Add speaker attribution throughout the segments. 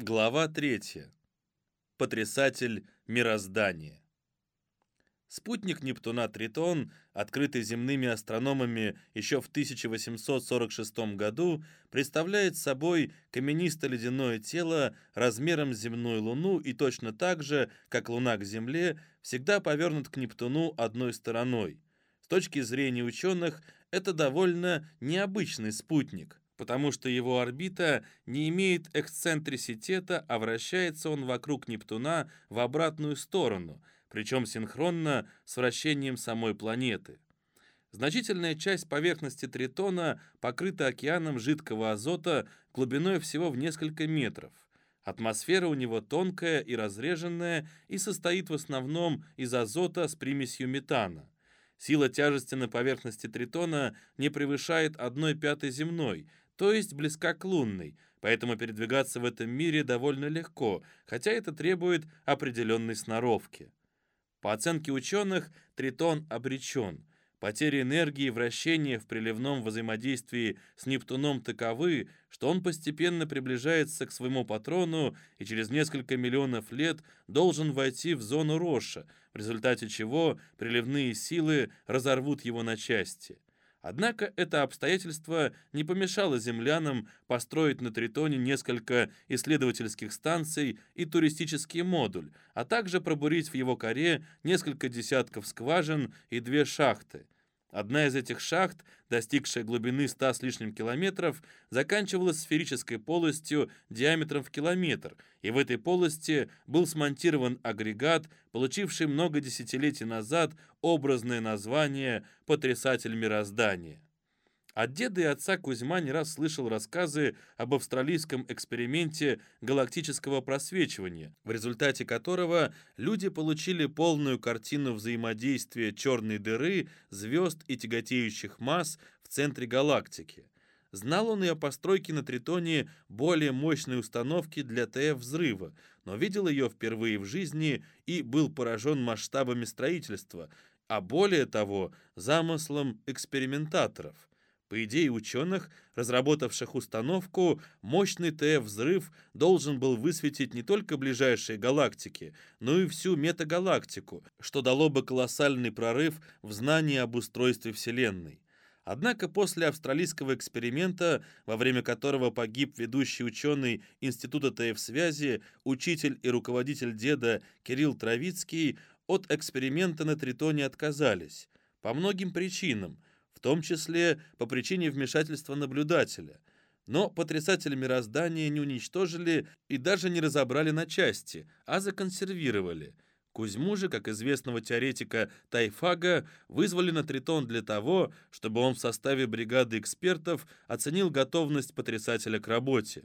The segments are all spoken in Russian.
Speaker 1: Глава 3. Потрясатель мироздания. Спутник Нептуна Тритон, открытый земными астрономами еще в 1846 году, представляет собой каменисто-ледяное тело размером с земную Луну и точно так же, как Луна к Земле, всегда повернут к Нептуну одной стороной. С точки зрения ученых, это довольно необычный спутник – потому что его орбита не имеет эксцентриситета, а вращается он вокруг Нептуна в обратную сторону, причем синхронно с вращением самой планеты. Значительная часть поверхности Тритона покрыта океаном жидкого азота глубиной всего в несколько метров. Атмосфера у него тонкая и разреженная и состоит в основном из азота с примесью метана. Сила тяжести на поверхности Тритона не превышает 1 пятой земной, то есть близка к лунной, поэтому передвигаться в этом мире довольно легко, хотя это требует определенной сноровки. По оценке ученых, Тритон обречен. Потери энергии и вращения в приливном взаимодействии с Нептуном таковы, что он постепенно приближается к своему патрону и через несколько миллионов лет должен войти в зону Роша, в результате чего приливные силы разорвут его на части. Однако это обстоятельство не помешало землянам построить на Тритоне несколько исследовательских станций и туристический модуль, а также пробурить в его коре несколько десятков скважин и две шахты – Одна из этих шахт, достигшая глубины 100 с лишним километров, заканчивалась сферической полостью диаметром в километр, и в этой полости был смонтирован агрегат, получивший много десятилетий назад образное название «Потрясатель мироздания». От деда и отца Кузьма не раз слышал рассказы об австралийском эксперименте галактического просвечивания, в результате которого люди получили полную картину взаимодействия черной дыры, звезд и тяготеющих масс в центре галактики. Знал он и о постройке на Тритоне более мощной установки для ТФ-взрыва, но видел ее впервые в жизни и был поражен масштабами строительства, а более того, замыслом экспериментаторов. По идее ученых, разработавших установку, мощный ТФ-взрыв должен был высветить не только ближайшие галактики, но и всю метагалактику, что дало бы колоссальный прорыв в знании об устройстве Вселенной. Однако после австралийского эксперимента, во время которого погиб ведущий ученый Института ТФ-связи, учитель и руководитель деда Кирилл Травицкий, от эксперимента на Тритоне отказались. По многим причинам – в том числе по причине вмешательства наблюдателя. Но потрясатели мироздания не уничтожили и даже не разобрали на части, а законсервировали. Кузьму же, как известного теоретика Тайфага, вызвали на Тритон для того, чтобы он в составе бригады экспертов оценил готовность потрясателя к работе.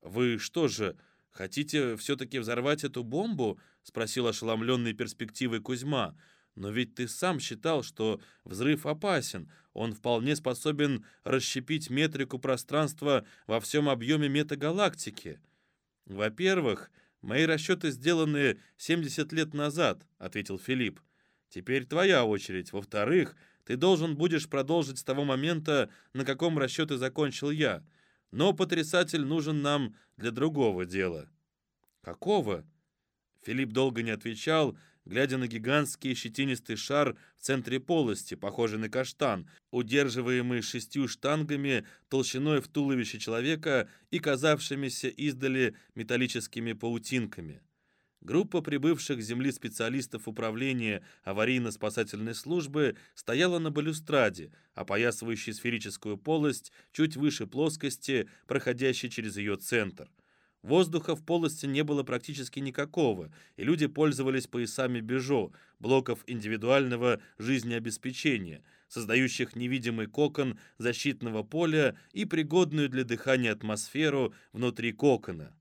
Speaker 1: «Вы что же, хотите все-таки взорвать эту бомбу?» — спросил ошеломленный перспективой Кузьма — но ведь ты сам считал, что взрыв опасен. Он вполне способен расщепить метрику пространства во всем объеме метагалактики. Во-первых, мои расчеты сделаны 70 лет назад, ответил Филипп. Теперь твоя очередь. Во-вторых, ты должен будешь продолжить с того момента, на каком расчеты закончил я. Но потрясатель нужен нам для другого дела. Какого? Филипп долго не отвечал, глядя на гигантский щетинистый шар в центре полости, похожий на каштан, удерживаемый шестью штангами толщиной в туловище человека и казавшимися издали металлическими паутинками. Группа прибывших с Земли специалистов управления аварийно-спасательной службы стояла на балюстраде, опоясывающей сферическую полость чуть выше плоскости, проходящей через ее центр. Воздуха в полости не было практически никакого, и люди пользовались поясами Бежо, блоков индивидуального жизнеобеспечения, создающих невидимый кокон защитного поля и пригодную для дыхания атмосферу внутри кокона.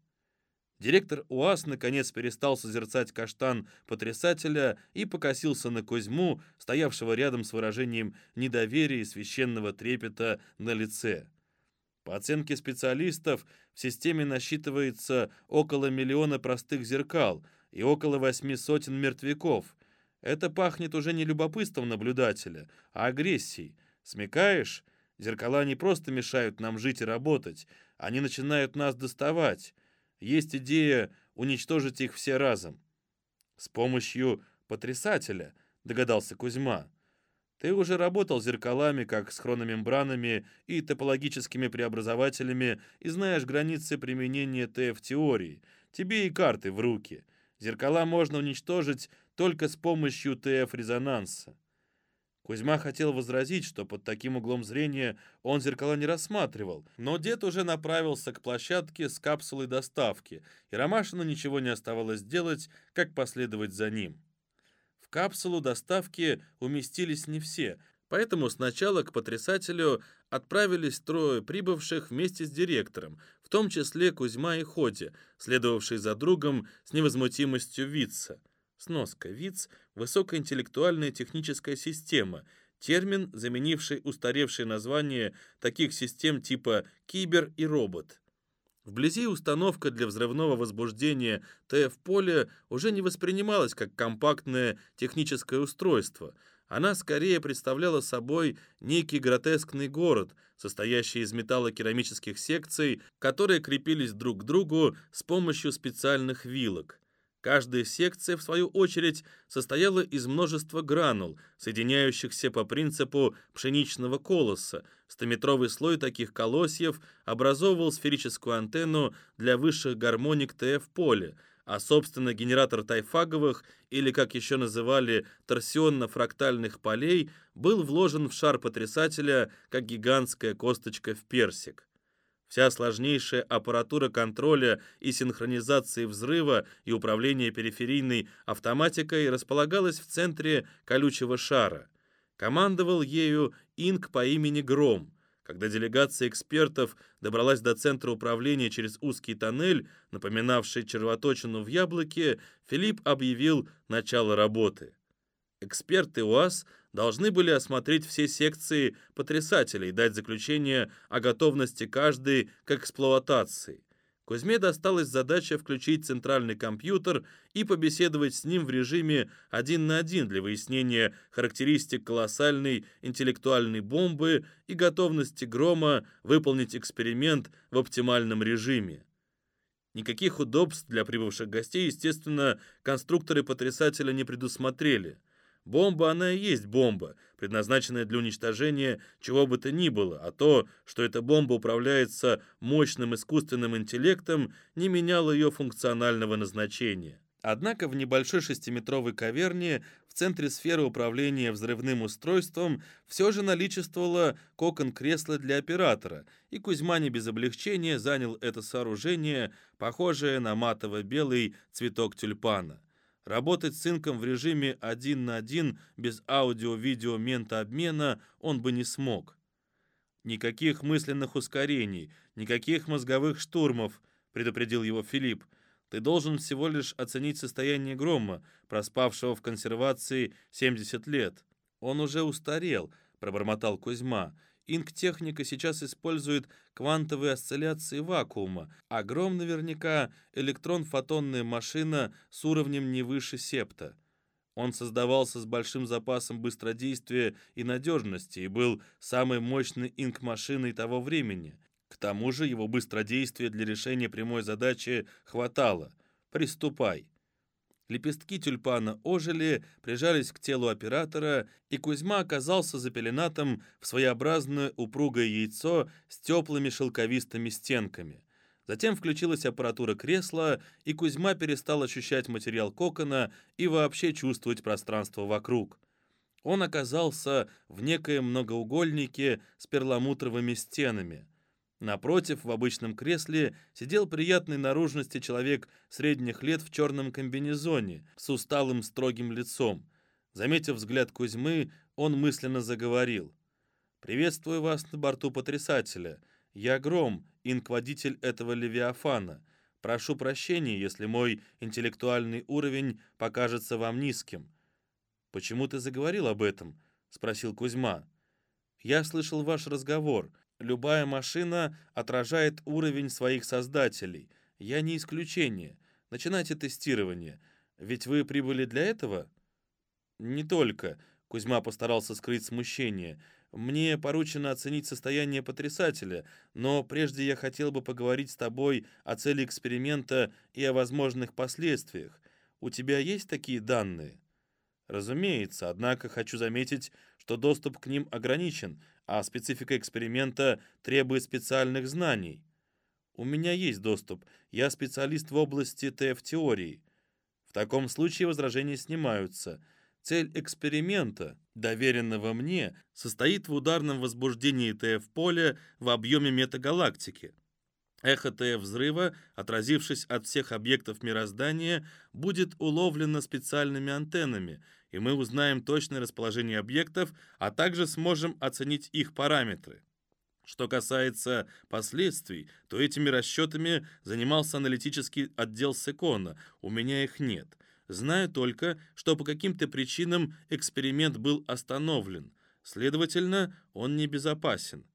Speaker 1: Директор УАЗ наконец перестал созерцать каштан потрясателя и покосился на Кузьму, стоявшего рядом с выражением недоверия и священного трепета на лице. По оценке специалистов, в системе насчитывается около миллиона простых зеркал и около восьми сотен мертвяков. Это пахнет уже не любопытством наблюдателя, а агрессией. Смекаешь? Зеркала не просто мешают нам жить и работать, они начинают нас доставать. Есть идея уничтожить их все разом. С помощью потрясателя, догадался Кузьма. Ты уже работал зеркалами, как с хрономембранами и топологическими преобразователями, и знаешь границы применения ТФ-теории. Тебе и карты в руки. Зеркала можно уничтожить только с помощью ТФ-резонанса. Кузьма хотел возразить, что под таким углом зрения он зеркала не рассматривал, но дед уже направился к площадке с капсулой доставки, и Ромашину ничего не оставалось делать, как последовать за ним. Капсулу доставки уместились не все, поэтому сначала к потрясателю отправились трое прибывших вместе с директором, в том числе Кузьма и Ходи, следовавший за другом с невозмутимостью Вица. Сноска. ВИЦ – высокоинтеллектуальная техническая система, термин, заменивший устаревшие названия таких систем типа «кибер» и «робот». Вблизи установка для взрывного возбуждения ТФ-поля уже не воспринималась как компактное техническое устройство. Она скорее представляла собой некий гротескный город, состоящий из металлокерамических секций, которые крепились друг к другу с помощью специальных вилок. Каждая секция, в свою очередь, состояла из множества гранул, соединяющихся по принципу пшеничного колоса. Стометровый слой таких колосьев образовывал сферическую антенну для высших гармоник ТФ-поля, а, собственно, генератор тайфаговых, или, как еще называли, торсионно-фрактальных полей, был вложен в шар потрясателя, как гигантская косточка в персик. Вся сложнейшая аппаратура контроля и синхронизации взрыва и управления периферийной автоматикой располагалась в центре колючего шара. Командовал ею Инк по имени Гром. Когда делегация экспертов добралась до центра управления через узкий тоннель, напоминавший червоточину в яблоке, Филипп объявил начало работы. Эксперты УАЗ должны были осмотреть все секции потрясателей, дать заключение о готовности каждой к эксплуатации. Кузьме досталась задача включить центральный компьютер и побеседовать с ним в режиме один на один для выяснения характеристик колоссальной интеллектуальной бомбы и готовности Грома выполнить эксперимент в оптимальном режиме. Никаких удобств для прибывших гостей, естественно, конструкторы потрясателя не предусмотрели – Бомба она и есть бомба, предназначенная для уничтожения чего бы то ни было, а то, что эта бомба управляется мощным искусственным интеллектом, не меняло ее функционального назначения. Однако в небольшой шестиметровой каверне в центре сферы управления взрывным устройством все же наличествовало кокон кресла для оператора, и Кузьма не без облегчения занял это сооружение, похожее на матово-белый цветок тюльпана. Работать с инком в режиме один на один без аудио-видео ментообмена он бы не смог. «Никаких мысленных ускорений, никаких мозговых штурмов», — предупредил его Филипп. «Ты должен всего лишь оценить состояние грома, проспавшего в консервации 70 лет». «Он уже устарел», — пробормотал Кузьма. Инк-техника сейчас использует квантовые осцилляции вакуума, а Гром наверняка электрон-фотонная машина с уровнем не выше септа. Он создавался с большим запасом быстродействия и надежности и был самой мощной инк-машиной того времени. К тому же его быстродействия для решения прямой задачи хватало. Приступай. Лепестки тюльпана ожили, прижались к телу оператора, и Кузьма оказался за пеленатом в своеобразное упругое яйцо с теплыми шелковистыми стенками. Затем включилась аппаратура кресла, и Кузьма перестал ощущать материал кокона и вообще чувствовать пространство вокруг. Он оказался в некоем многоугольнике с перламутровыми стенами. Напротив, в обычном кресле, сидел приятной наружности человек средних лет в черном комбинезоне, с усталым строгим лицом. Заметив взгляд Кузьмы, он мысленно заговорил. «Приветствую вас на борту Потрясателя. Я Гром, инквадитель этого Левиафана. Прошу прощения, если мой интеллектуальный уровень покажется вам низким». «Почему ты заговорил об этом?» — спросил Кузьма. «Я слышал ваш разговор. Любая машина отражает уровень своих создателей. Я не исключение. Начинайте тестирование. Ведь вы прибыли для этого? Не только. Кузьма постарался скрыть смущение. Мне поручено оценить состояние потрясателя, но прежде я хотел бы поговорить с тобой о цели эксперимента и о возможных последствиях. У тебя есть такие данные? Разумеется, однако хочу заметить, что доступ к ним ограничен, а специфика эксперимента требует специальных знаний. У меня есть доступ, я специалист в области ТФ-теории. В таком случае возражения снимаются – Цель эксперимента, доверенного мне, состоит в ударном возбуждении ТФ-поля в объеме метагалактики. Эхо ТФ-взрыва, отразившись от всех объектов мироздания, будет уловлено специальными антеннами, и мы узнаем точное расположение объектов, а также сможем оценить их параметры. Что касается последствий, то этими расчетами занимался аналитический отдел Секона, у меня их нет. Знаю только, что по каким-то причинам эксперимент был остановлен. Следовательно, он небезопасен.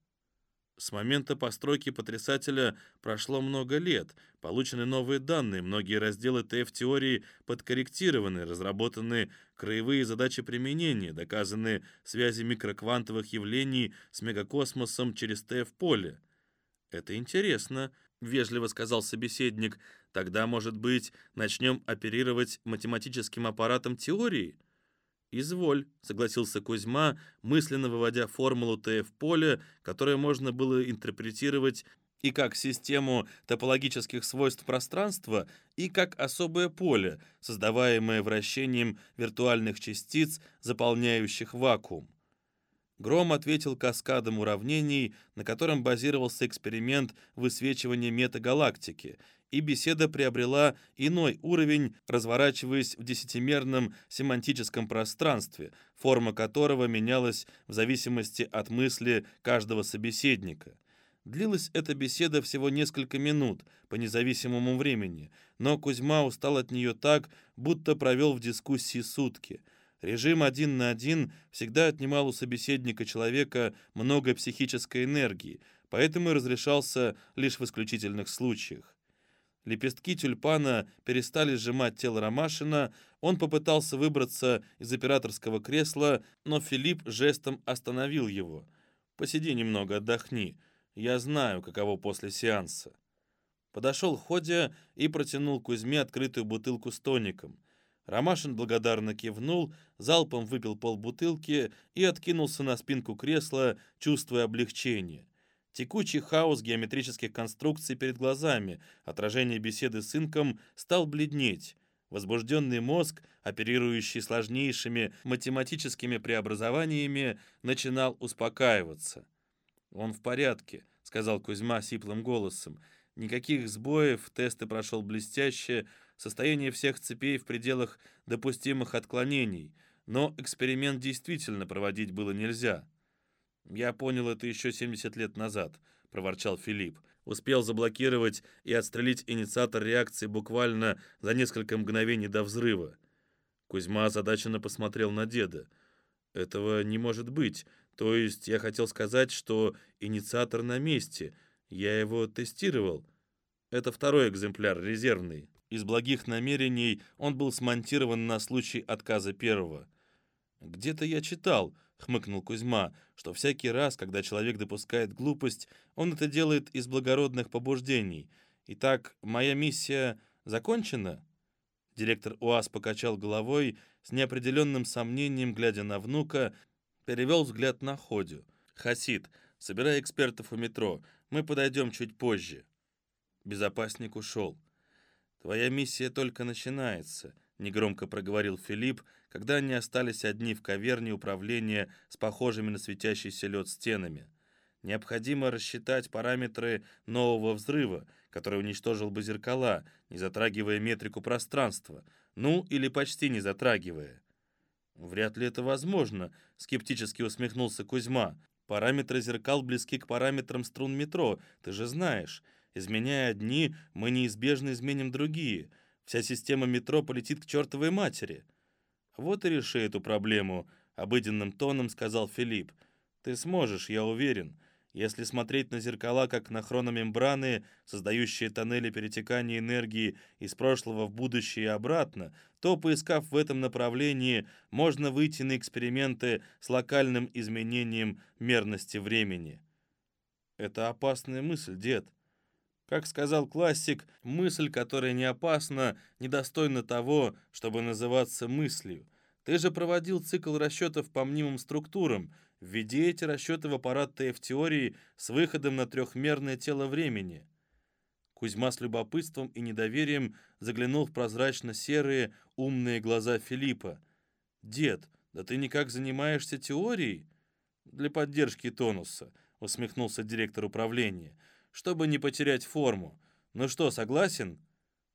Speaker 1: С момента постройки потрясателя прошло много лет, получены новые данные, многие разделы ТФ-теории подкорректированы, разработаны краевые задачи применения, доказаны связи микроквантовых явлений с мегакосмосом через ТФ-поле. «Это интересно», — вежливо сказал собеседник, Тогда, может быть, начнем оперировать математическим аппаратом теории? «Изволь», — согласился Кузьма, мысленно выводя формулу ТФ-поля, которую можно было интерпретировать и как систему топологических свойств пространства, и как особое поле, создаваемое вращением виртуальных частиц, заполняющих вакуум. Гром ответил каскадом уравнений, на котором базировался эксперимент высвечивания метагалактики, и беседа приобрела иной уровень, разворачиваясь в десятимерном семантическом пространстве, форма которого менялась в зависимости от мысли каждого собеседника. Длилась эта беседа всего несколько минут по независимому времени, но Кузьма устал от нее так, будто провел в дискуссии сутки. Режим один на один всегда отнимал у собеседника человека много психической энергии, поэтому и разрешался лишь в исключительных случаях. Лепестки тюльпана перестали сжимать тело Ромашина, он попытался выбраться из операторского кресла, но Филипп жестом остановил его. «Посиди немного, отдохни. Я знаю, каково после сеанса». Подошел Ходя и протянул Кузьме открытую бутылку с тоником. Ромашин благодарно кивнул, залпом выпил полбутылки и откинулся на спинку кресла, чувствуя облегчение. Текучий хаос геометрических конструкций перед глазами, отражение беседы с инком стал бледнеть. Возбужденный мозг, оперирующий сложнейшими математическими преобразованиями, начинал успокаиваться. «Он в порядке», — сказал Кузьма сиплым голосом. «Никаких сбоев, тесты прошел блестяще, состояние всех цепей в пределах допустимых отклонений, но эксперимент действительно проводить было нельзя». «Я понял это еще 70 лет назад», — проворчал Филипп. Успел заблокировать и отстрелить инициатор реакции буквально за несколько мгновений до взрыва. Кузьма озадаченно посмотрел на деда. «Этого не может быть. То есть я хотел сказать, что инициатор на месте. Я его тестировал. Это второй экземпляр, резервный. Из благих намерений он был смонтирован на случай отказа первого. Где-то я читал, — хмыкнул Кузьма, что всякий раз, когда человек допускает глупость, он это делает из благородных побуждений. Итак, моя миссия закончена?» Директор УАЗ покачал головой, с неопределенным сомнением, глядя на внука, перевел взгляд на Ходю. «Хасид, собирай экспертов у метро, мы подойдем чуть позже». Безопасник ушел. «Твоя миссия только начинается», — негромко проговорил Филипп, когда они остались одни в каверне управления с похожими на светящийся лед стенами. Необходимо рассчитать параметры нового взрыва, который уничтожил бы зеркала, не затрагивая метрику пространства, ну или почти не затрагивая. «Вряд ли это возможно», — скептически усмехнулся Кузьма. «Параметры зеркал близки к параметрам струн метро, ты же знаешь. Изменяя одни, мы неизбежно изменим другие. Вся система метро полетит к чертовой матери». «Вот и реши эту проблему», — обыденным тоном сказал Филипп. «Ты сможешь, я уверен. Если смотреть на зеркала как на хрономембраны, создающие тоннели перетекания энергии из прошлого в будущее и обратно, то, поискав в этом направлении, можно выйти на эксперименты с локальным изменением мерности времени. Это опасная мысль, дед. Как сказал классик, мысль, которая не опасна, недостойна того, чтобы называться мыслью. Ты же проводил цикл расчетов по мнимым структурам — Введи эти расчеты в аппарат ТФ-теории с выходом на трехмерное тело времени. Кузьма с любопытством и недоверием заглянул в прозрачно-серые, умные глаза Филиппа. «Дед, да ты никак занимаешься теорией?» «Для поддержки тонуса», — усмехнулся директор управления, «чтобы не потерять форму. Ну что, согласен?»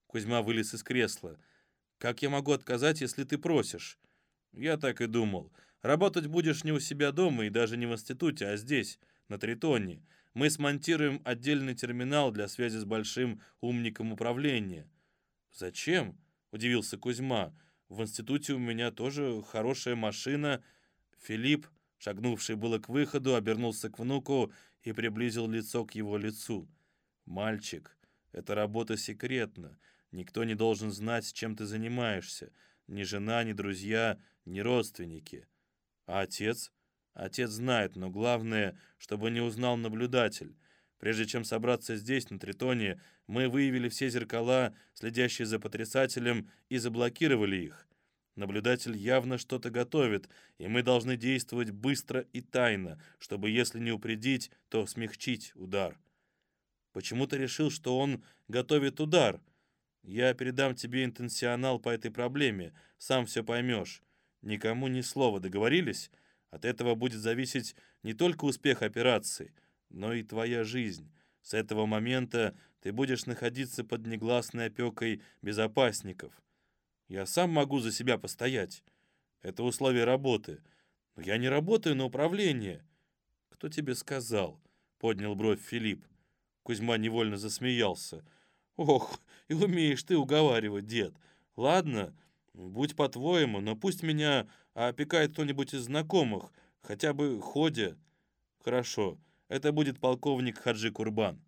Speaker 1: Кузьма вылез из кресла. «Как я могу отказать, если ты просишь?» «Я так и думал. Работать будешь не у себя дома и даже не в институте, а здесь, на Тритоне. Мы смонтируем отдельный терминал для связи с большим умником управления». «Зачем?» — удивился Кузьма. «В институте у меня тоже хорошая машина». Филипп, шагнувший было к выходу, обернулся к внуку и приблизил лицо к его лицу. «Мальчик, эта работа секретна. Никто не должен знать, чем ты занимаешься. Ни жена, ни друзья, ни родственники. А отец? Отец знает, но главное, чтобы не узнал наблюдатель. Прежде чем собраться здесь, на Тритоне, мы выявили все зеркала, следящие за потрясателем, и заблокировали их. Наблюдатель явно что-то готовит, и мы должны действовать быстро и тайно, чтобы, если не упредить, то смягчить удар. Почему ты решил, что он готовит удар? Я передам тебе интенсионал по этой проблеме, сам все поймешь. Никому ни слова, договорились? От этого будет зависеть не только успех операции, но и твоя жизнь. С этого момента ты будешь находиться под негласной опекой безопасников. Я сам могу за себя постоять. Это условие работы. Но я не работаю на управление. Кто тебе сказал? Поднял бровь Филипп. Кузьма невольно засмеялся. Ох, и умеешь ты уговаривать, дед. Ладно, Будь по-твоему, но пусть меня опекает кто-нибудь из знакомых, хотя бы Ходя. Хорошо, это будет полковник Хаджи Курбан.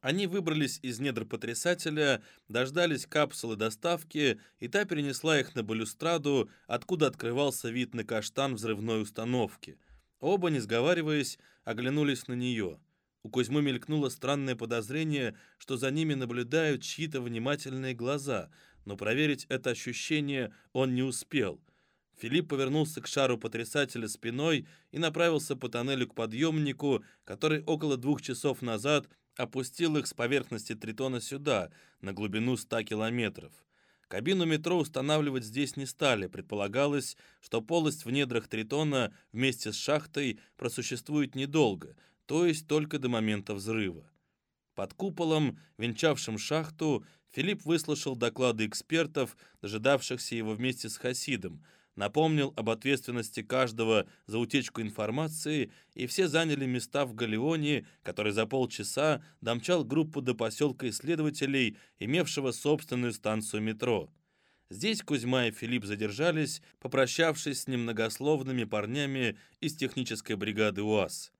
Speaker 1: Они выбрались из недр потрясателя, дождались капсулы доставки, и та перенесла их на балюстраду, откуда открывался вид на каштан взрывной установки. Оба, не сговариваясь, оглянулись на нее. У Кузьмы мелькнуло странное подозрение, что за ними наблюдают чьи-то внимательные глаза — но проверить это ощущение он не успел. Филипп повернулся к шару потрясателя спиной и направился по тоннелю к подъемнику, который около двух часов назад опустил их с поверхности Тритона сюда, на глубину 100 километров. Кабину метро устанавливать здесь не стали, предполагалось, что полость в недрах Тритона вместе с шахтой просуществует недолго, то есть только до момента взрыва. Под куполом, венчавшим шахту, Филипп выслушал доклады экспертов, дожидавшихся его вместе с Хасидом, напомнил об ответственности каждого за утечку информации, и все заняли места в галеоне, который за полчаса домчал группу до поселка исследователей, имевшего собственную станцию метро. Здесь Кузьма и Филипп задержались, попрощавшись с немногословными парнями из технической бригады УАЗ.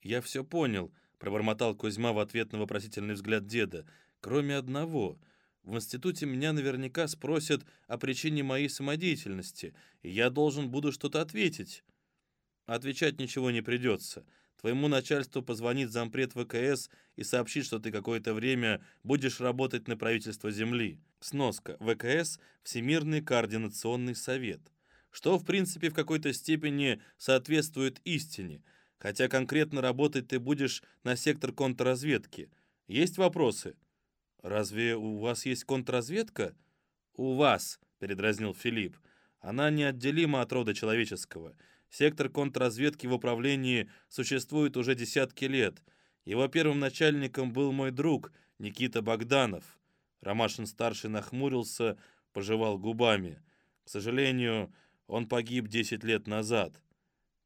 Speaker 1: «Я все понял», — пробормотал Кузьма в ответ на вопросительный взгляд деда кроме одного. В институте меня наверняка спросят о причине моей самодеятельности, и я должен буду что-то ответить. Отвечать ничего не придется. Твоему начальству позвонит зампред ВКС и сообщит, что ты какое-то время будешь работать на правительство Земли. Сноска. ВКС – Всемирный координационный совет. Что, в принципе, в какой-то степени соответствует истине, хотя конкретно работать ты будешь на сектор контрразведки. Есть вопросы? «Разве у вас есть контрразведка?» «У вас», — передразнил Филипп. «Она неотделима от рода человеческого. Сектор контрразведки в управлении существует уже десятки лет. Его первым начальником был мой друг Никита Богданов». Ромашин-старший нахмурился, пожевал губами. «К сожалению, он погиб 10 лет назад».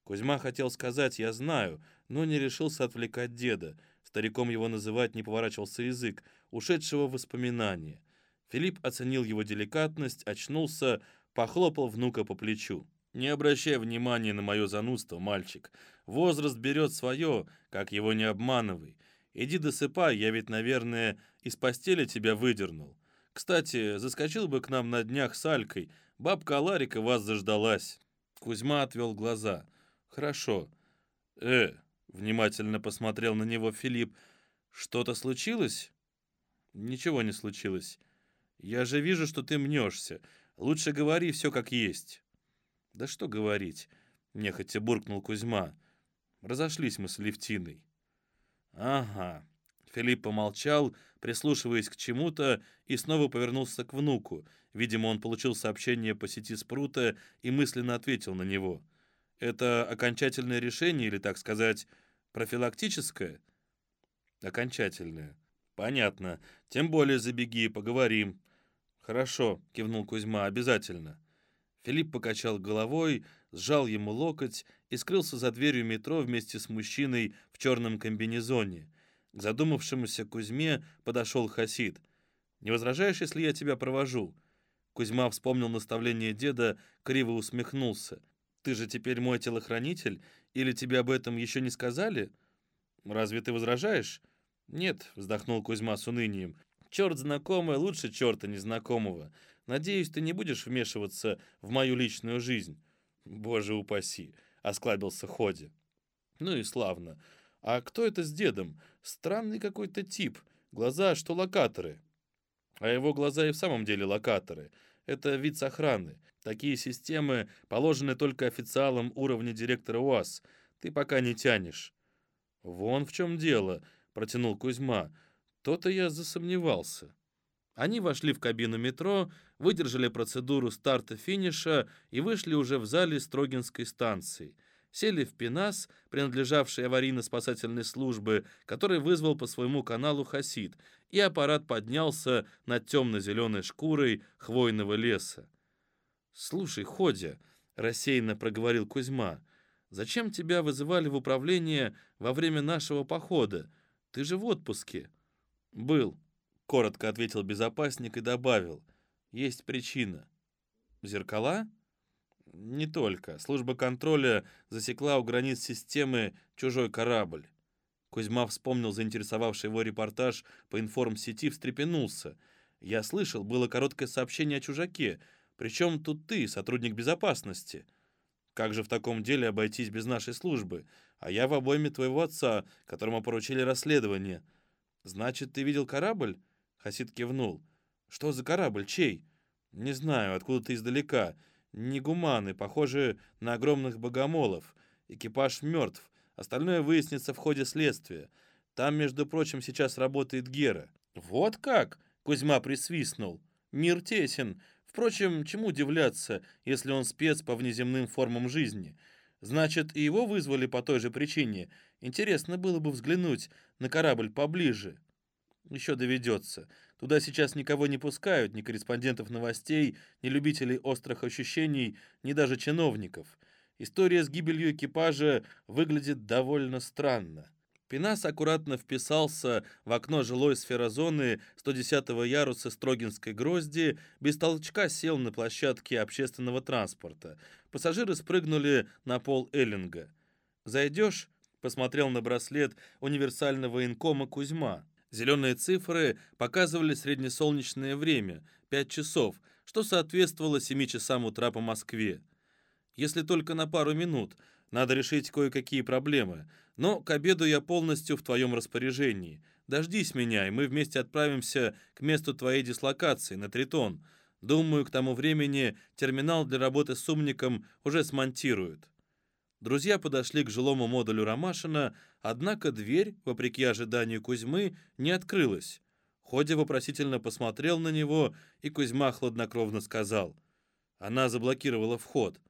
Speaker 1: Кузьма хотел сказать «я знаю», но не решился отвлекать деда. Стариком его называть не поворачивался язык ушедшего воспоминания. Филипп оценил его деликатность, очнулся, похлопал внука по плечу. Не обращай внимания на мое занудство, мальчик. Возраст берет свое, как его не обманывай. Иди досыпай, я ведь, наверное, из постели тебя выдернул. Кстати, заскочил бы к нам на днях с Алькой. Бабка Ларика вас заждалась». Кузьма отвел глаза. «Хорошо». «Э», — внимательно посмотрел на него Филипп, — «что-то случилось?» «Ничего не случилось. Я же вижу, что ты мнешься. Лучше говори все как есть». «Да что говорить?» — нехотя буркнул Кузьма. Разошлись мы с Левтиной. «Ага». Филипп помолчал, прислушиваясь к чему-то, и снова повернулся к внуку. Видимо, он получил сообщение по сети Спрута и мысленно ответил на него. «Это окончательное решение или, так сказать, профилактическое?» «Окончательное». «Понятно. Тем более забеги, поговорим». «Хорошо», — кивнул Кузьма, — «обязательно». Филипп покачал головой, сжал ему локоть и скрылся за дверью метро вместе с мужчиной в черном комбинезоне. К задумавшемуся Кузьме подошел Хасид. «Не возражаешь, если я тебя провожу?» Кузьма вспомнил наставление деда, криво усмехнулся. «Ты же теперь мой телохранитель? Или тебе об этом еще не сказали?» «Разве ты возражаешь?» «Нет», — вздохнул Кузьма с унынием. «Черт знакомый лучше черта незнакомого. Надеюсь, ты не будешь вмешиваться в мою личную жизнь». «Боже упаси!» — осклабился Ходи. «Ну и славно. А кто это с дедом? Странный какой-то тип. Глаза, что локаторы». А его глаза и в самом деле локаторы. Это вид охраны. Такие системы положены только официалам уровня директора УАЗ. Ты пока не тянешь. «Вон в чем дело», — протянул Кузьма. «То-то я засомневался». Они вошли в кабину метро, выдержали процедуру старта-финиша и вышли уже в зале Строгинской станции. Сели в Пенас, принадлежавший аварийно-спасательной службе, который вызвал по своему каналу Хасид, и аппарат поднялся над темно-зеленой шкурой хвойного леса. «Слушай, Ходя», — рассеянно проговорил Кузьма, — «зачем тебя вызывали в управление во время нашего похода? Ты же в отпуске». «Был», — коротко ответил безопасник и добавил. «Есть причина». «Зеркала?» «Не только. Служба контроля засекла у границ системы чужой корабль». Кузьма вспомнил заинтересовавший его репортаж по информсети, встрепенулся. «Я слышал, было короткое сообщение о чужаке. Причем тут ты, сотрудник безопасности. Как же в таком деле обойтись без нашей службы? А я в обойме твоего отца, которому поручили расследование. Значит, ты видел корабль?» Хасид кивнул. «Что за корабль? Чей?» «Не знаю, откуда-то издалека. Не гуманы, похожи на огромных богомолов. Экипаж мертв. Остальное выяснится в ходе следствия. Там, между прочим, сейчас работает Гера». «Вот как?» — Кузьма присвистнул. «Мир тесен. Впрочем, чему удивляться, если он спец по внеземным формам жизни?» Значит, и его вызвали по той же причине. Интересно было бы взглянуть на корабль поближе. Еще доведется. Туда сейчас никого не пускают, ни корреспондентов новостей, ни любителей острых ощущений, ни даже чиновников. История с гибелью экипажа выглядит довольно странно. Пенас аккуратно вписался в окно жилой сферозоны 110-го яруса Строгинской грозди, без толчка сел на площадке общественного транспорта. Пассажиры спрыгнули на пол Эллинга. «Зайдешь?» — посмотрел на браслет универсального инкома Кузьма. Зеленые цифры показывали среднесолнечное время – 5 часов, что соответствовало 7 часам утра по Москве. Если только на пару минут, надо решить кое-какие проблемы, но к обеду я полностью в твоем распоряжении. Дождись меня, и мы вместе отправимся к месту твоей дислокации, на Тритон. Думаю, к тому времени терминал для работы с умником уже смонтируют. Друзья подошли к жилому модулю Ромашина, однако дверь, вопреки ожиданию Кузьмы, не открылась. Ходя вопросительно посмотрел на него, и Кузьма хладнокровно сказал. Она заблокировала вход.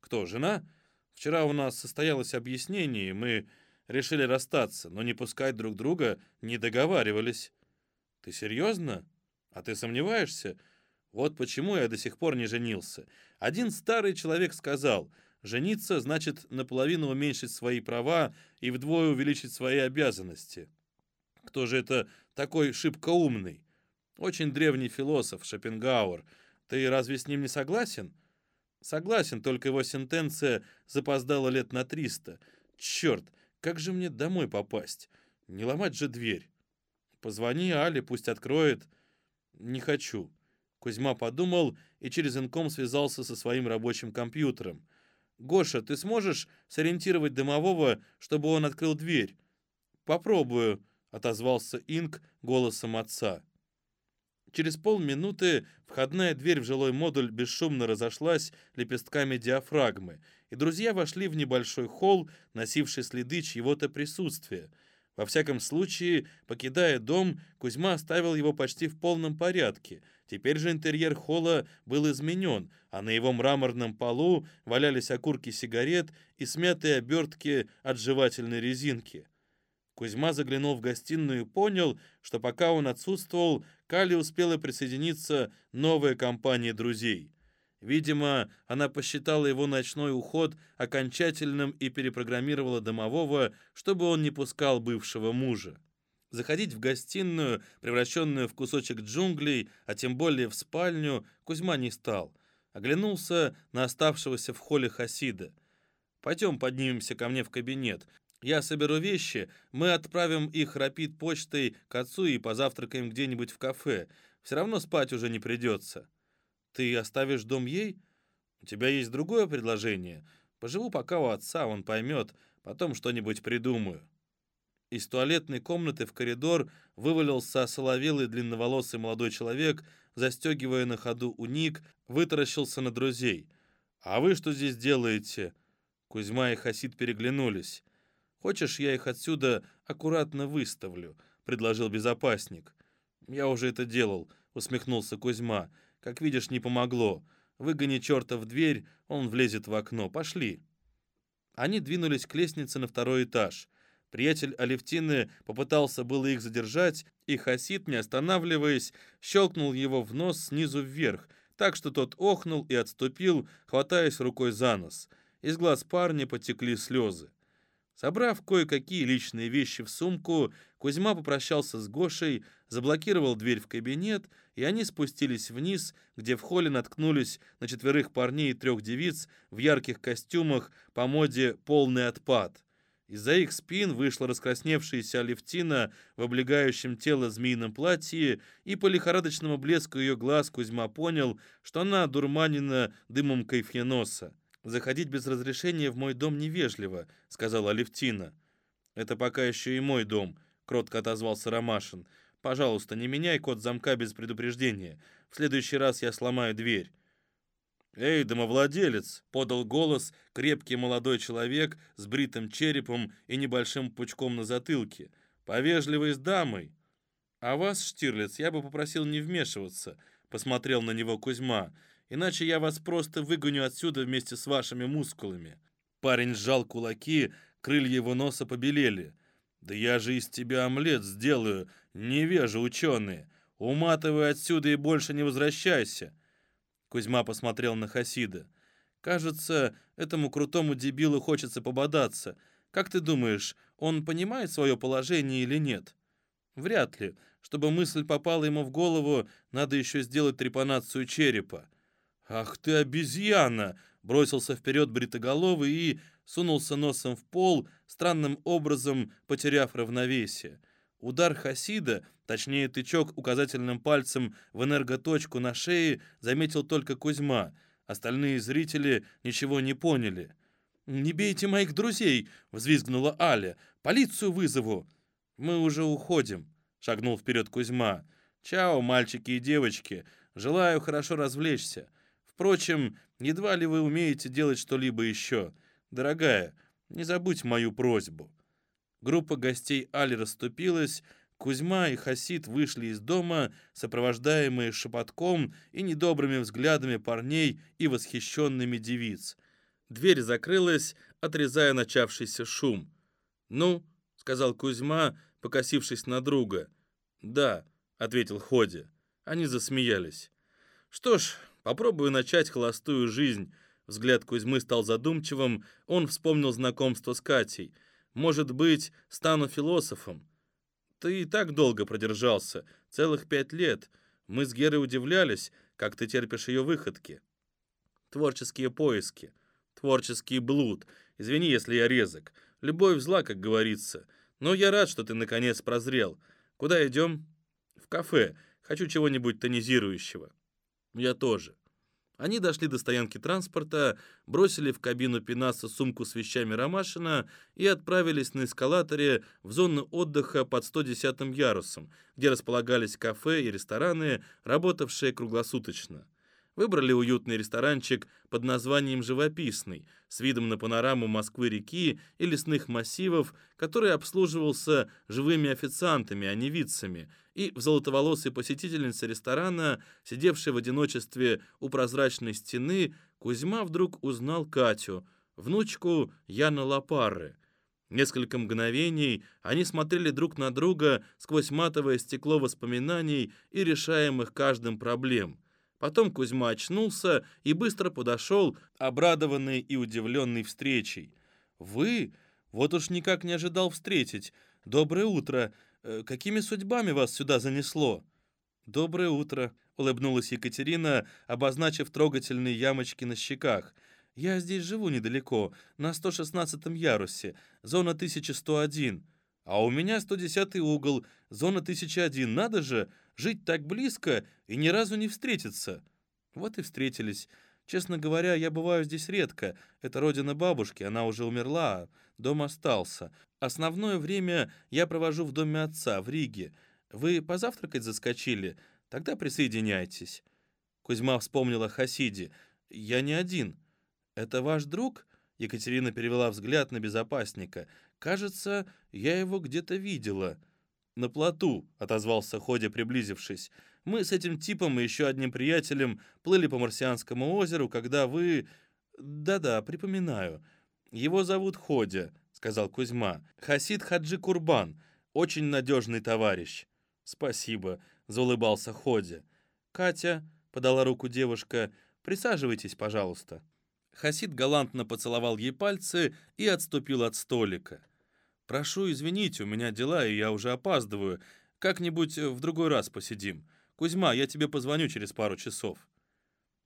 Speaker 1: «Кто, жена? Вчера у нас состоялось объяснение, и мы решили расстаться, но не пускать друг друга не договаривались». «Ты серьезно? А ты сомневаешься? Вот почему я до сих пор не женился. Один старый человек сказал — Жениться значит наполовину уменьшить свои права и вдвое увеличить свои обязанности. Кто же это такой шибко умный? Очень древний философ Шопенгауэр. Ты разве с ним не согласен? Согласен, только его сентенция запоздала лет на триста. Черт, как же мне домой попасть? Не ломать же дверь. Позвони Але, пусть откроет. Не хочу. Кузьма подумал и через инком связался со своим рабочим компьютером. «Гоша, ты сможешь сориентировать домового, чтобы он открыл дверь?» «Попробую», — отозвался Инк голосом отца. Через полминуты входная дверь в жилой модуль бесшумно разошлась лепестками диафрагмы, и друзья вошли в небольшой холл, носивший следы чьего-то присутствия. Во всяком случае, покидая дом, Кузьма оставил его почти в полном порядке. Теперь же интерьер холла был изменен, а на его мраморном полу валялись окурки сигарет и смятые обертки от жевательной резинки. Кузьма заглянул в гостиную и понял, что пока он отсутствовал, к Али успела присоединиться новая компания друзей. Видимо, она посчитала его ночной уход окончательным и перепрограммировала домового, чтобы он не пускал бывшего мужа. Заходить в гостиную, превращенную в кусочек джунглей, а тем более в спальню, Кузьма не стал. Оглянулся на оставшегося в холле Хасида. «Пойдем поднимемся ко мне в кабинет. Я соберу вещи, мы отправим их рапид почтой к отцу и позавтракаем где-нибудь в кафе. Все равно спать уже не придется. Ты оставишь дом ей? У тебя есть другое предложение? Поживу пока у отца, он поймет, потом что-нибудь придумаю. Из туалетной комнаты в коридор вывалился соловелый длинноволосый молодой человек, застегивая на ходу уник, вытаращился на друзей. «А вы что здесь делаете?» Кузьма и Хасид переглянулись. Хочешь, я их отсюда аккуратно выставлю?» — предложил безопасник. «Я уже это делал», — усмехнулся Кузьма. «Как видишь, не помогло. Выгони черта в дверь, он влезет в окно. Пошли». Они двинулись к лестнице на второй этаж. Приятель Алевтины попытался было их задержать, и Хасид, не останавливаясь, щелкнул его в нос снизу вверх, так что тот охнул и отступил, хватаясь рукой за нос. Из глаз парня потекли слезы. Собрав кое-какие личные вещи в сумку, Кузьма попрощался с Гошей, заблокировал дверь в кабинет, и они спустились вниз, где в холле наткнулись на четверых парней и трех девиц в ярких костюмах по моде «полный отпад». Из-за их спин вышла раскрасневшаяся Алевтина в облегающем тело змеином платье, и по лихорадочному блеску ее глаз Кузьма понял, что она дурманена дымом кайфьеноса. «Заходить без разрешения в мой дом невежливо», — сказала Алевтина. «Это пока еще и мой дом», — кротко отозвался Ромашин. «Пожалуйста, не меняй код замка без предупреждения. В следующий раз я сломаю дверь». «Эй, домовладелец!» — подал голос крепкий молодой человек с бритым черепом и небольшим пучком на затылке. «Повежливый с дамой!» «А вас, Штирлиц, я бы попросил не вмешиваться», — посмотрел на него Кузьма иначе я вас просто выгоню отсюда вместе с вашими мускулами». Парень сжал кулаки, крылья его носа побелели. «Да я же из тебя омлет сделаю, невежа ученые. Уматывай отсюда и больше не возвращайся». Кузьма посмотрел на Хасида. «Кажется, этому крутому дебилу хочется пободаться. Как ты думаешь, он понимает свое положение или нет?» «Вряд ли. Чтобы мысль попала ему в голову, надо еще сделать трепанацию черепа». «Ах ты обезьяна!» — бросился вперед бритоголовый и сунулся носом в пол, странным образом потеряв равновесие. Удар Хасида, точнее тычок указательным пальцем в энерготочку на шее, заметил только Кузьма. Остальные зрители ничего не поняли. «Не бейте моих друзей!» — взвизгнула Аля. «Полицию вызову!» «Мы уже уходим», — шагнул вперед Кузьма. «Чао, мальчики и девочки! Желаю хорошо развлечься!» Впрочем, едва ли вы умеете делать что-либо еще. Дорогая, не забудь мою просьбу». Группа гостей Али расступилась, Кузьма и Хасид вышли из дома, сопровождаемые шепотком и недобрыми взглядами парней и восхищенными девиц. Дверь закрылась, отрезая начавшийся шум. «Ну?» — сказал Кузьма, покосившись на друга. «Да», — ответил Ходя. Они засмеялись. «Что ж, Попробую начать холостую жизнь. Взгляд Кузьмы стал задумчивым, он вспомнил знакомство с Катей. Может быть, стану философом. Ты и так долго продержался, целых пять лет. Мы с Герой удивлялись, как ты терпишь ее выходки. Творческие поиски. Творческий блуд. Извини, если я резок. Любовь зла, как говорится. Но я рад, что ты наконец прозрел. Куда идем? В кафе. Хочу чего-нибудь тонизирующего. Я тоже. Они дошли до стоянки транспорта, бросили в кабину Пенаса сумку с вещами Ромашина и отправились на эскалаторе в зону отдыха под 110 ярусом, где располагались кафе и рестораны, работавшие круглосуточно. Выбрали уютный ресторанчик под названием «Живописный», с видом на панораму Москвы-реки и лесных массивов, который обслуживался живыми официантами, а не вицами, и в золотоволосой посетительнице ресторана, сидевшей в одиночестве у прозрачной стены, Кузьма вдруг узнал Катю, внучку Яна Лапары. Несколько мгновений они смотрели друг на друга сквозь матовое стекло воспоминаний и решаемых каждым проблем – Потом Кузьма очнулся и быстро подошел, обрадованный и удивленный встречей. «Вы? Вот уж никак не ожидал встретить. Доброе утро. Э, какими судьбами вас сюда занесло?» «Доброе утро», — улыбнулась Екатерина, обозначив трогательные ямочки на щеках. «Я здесь живу недалеко, на 116-м ярусе, зона 1101. А у меня 110 угол, зона 1001. Надо же, Жить так близко и ни разу не встретиться. Вот и встретились. Честно говоря, я бываю здесь редко. Это родина бабушки, она уже умерла, а дом остался. Основное время я провожу в доме отца, в Риге. Вы позавтракать заскочили? Тогда присоединяйтесь». Кузьма вспомнила Хасиди. «Я не один. Это ваш друг?» Екатерина перевела взгляд на безопасника. «Кажется, я его где-то видела». «На плоту», — отозвался Ходя, приблизившись. «Мы с этим типом и еще одним приятелем плыли по Марсианскому озеру, когда вы...» «Да-да, припоминаю. Его зовут Ходя», — сказал Кузьма. «Хасид Хаджи Курбан. Очень надежный товарищ». «Спасибо», — заулыбался Ходя. «Катя», — подала руку девушка, — «присаживайтесь, пожалуйста». Хасид галантно поцеловал ей пальцы и отступил от столика. «Прошу извинить, у меня дела, и я уже опаздываю. Как-нибудь э, в другой раз посидим. Кузьма, я тебе позвоню через пару часов».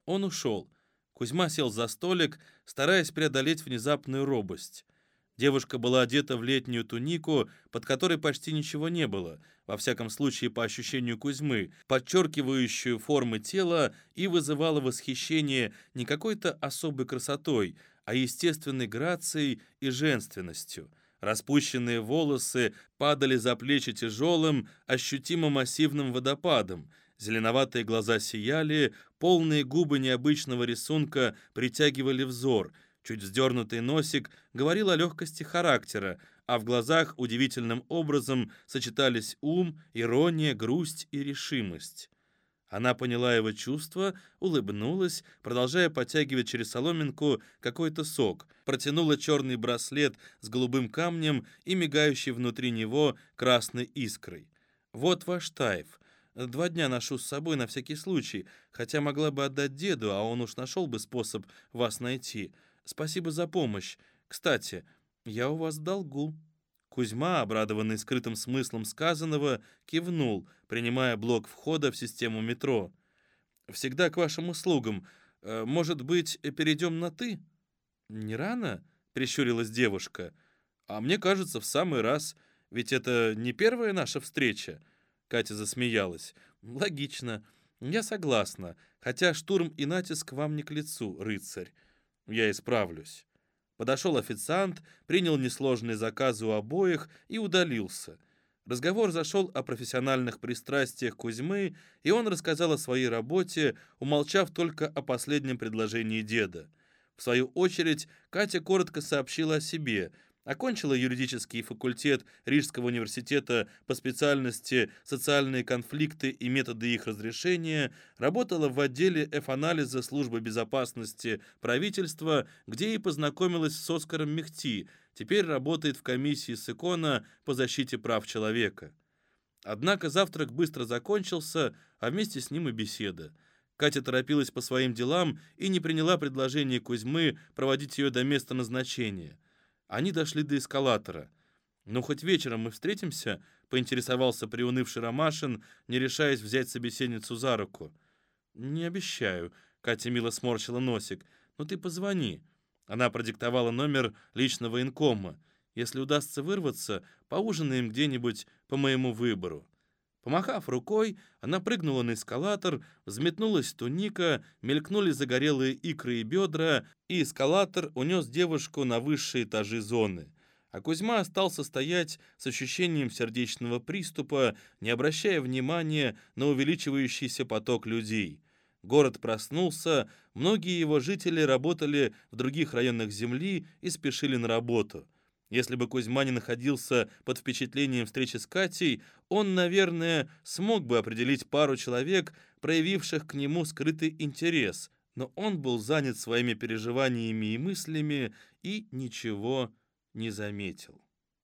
Speaker 1: Он ушел. Кузьма сел за столик, стараясь преодолеть внезапную робость. Девушка была одета в летнюю тунику, под которой почти ничего не было, во всяком случае по ощущению Кузьмы, подчеркивающую формы тела и вызывала восхищение не какой-то особой красотой, а естественной грацией и женственностью – Распущенные волосы падали за плечи тяжелым, ощутимо массивным водопадом. Зеленоватые глаза сияли, полные губы необычного рисунка притягивали взор. Чуть вздернутый носик говорил о легкости характера, а в глазах удивительным образом сочетались ум, ирония, грусть и решимость. Она поняла его чувства, улыбнулась, продолжая подтягивать через соломинку какой-то сок, протянула черный браслет с голубым камнем и мигающий внутри него красной искрой. «Вот ваш тайф. Два дня ношу с собой на всякий случай, хотя могла бы отдать деду, а он уж нашел бы способ вас найти. Спасибо за помощь. Кстати, я у вас в долгу». Кузьма, обрадованный скрытым смыслом сказанного, кивнул, принимая блок входа в систему метро. «Всегда к вашим услугам. Э, может быть, перейдем на «ты»?» «Не рано?» — прищурилась девушка. «А мне кажется, в самый раз. Ведь это не первая наша встреча». Катя засмеялась. «Логично. Я согласна. Хотя штурм и натиск вам не к лицу, рыцарь. Я исправлюсь». Подошел официант, принял несложные заказы у обоих и удалился. Разговор зашел о профессиональных пристрастиях Кузьмы, и он рассказал о своей работе, умолчав только о последнем предложении деда. В свою очередь, Катя коротко сообщила о себе, Окончила юридический факультет Рижского университета по специальности «Социальные конфликты и методы их разрешения», работала в отделе F-анализа службы безопасности правительства, где и познакомилась с Оскаром Мехти, теперь работает в комиссии СЭКОНа по защите прав человека. Однако завтрак быстро закончился, а вместе с ним и беседа. Катя торопилась по своим делам и не приняла предложение Кузьмы проводить ее до места назначения. Они дошли до эскалатора. «Ну, хоть вечером мы встретимся?» — поинтересовался приунывший Ромашин, не решаясь взять собеседницу за руку. «Не обещаю. Катя мило сморщила носик. «Ну ты позвони». Она продиктовала номер личного инкома. «Если удастся вырваться, поужинаем где-нибудь по моему выбору». Помахав рукой, она прыгнула на эскалатор, взметнулась туника, мелькнули загорелые икры и бедра, и эскалатор унес девушку на высшие этажи зоны. А Кузьма остался стоять с ощущением сердечного приступа, не обращая внимания на увеличивающийся поток людей. Город проснулся, многие его жители работали в других районах Земли и спешили на работу. Если бы Кузьма не находился под впечатлением встречи с Катей, он, наверное, смог бы определить пару человек, проявивших к нему скрытый интерес, но он был занят своими переживаниями и мыслями и ничего не заметил.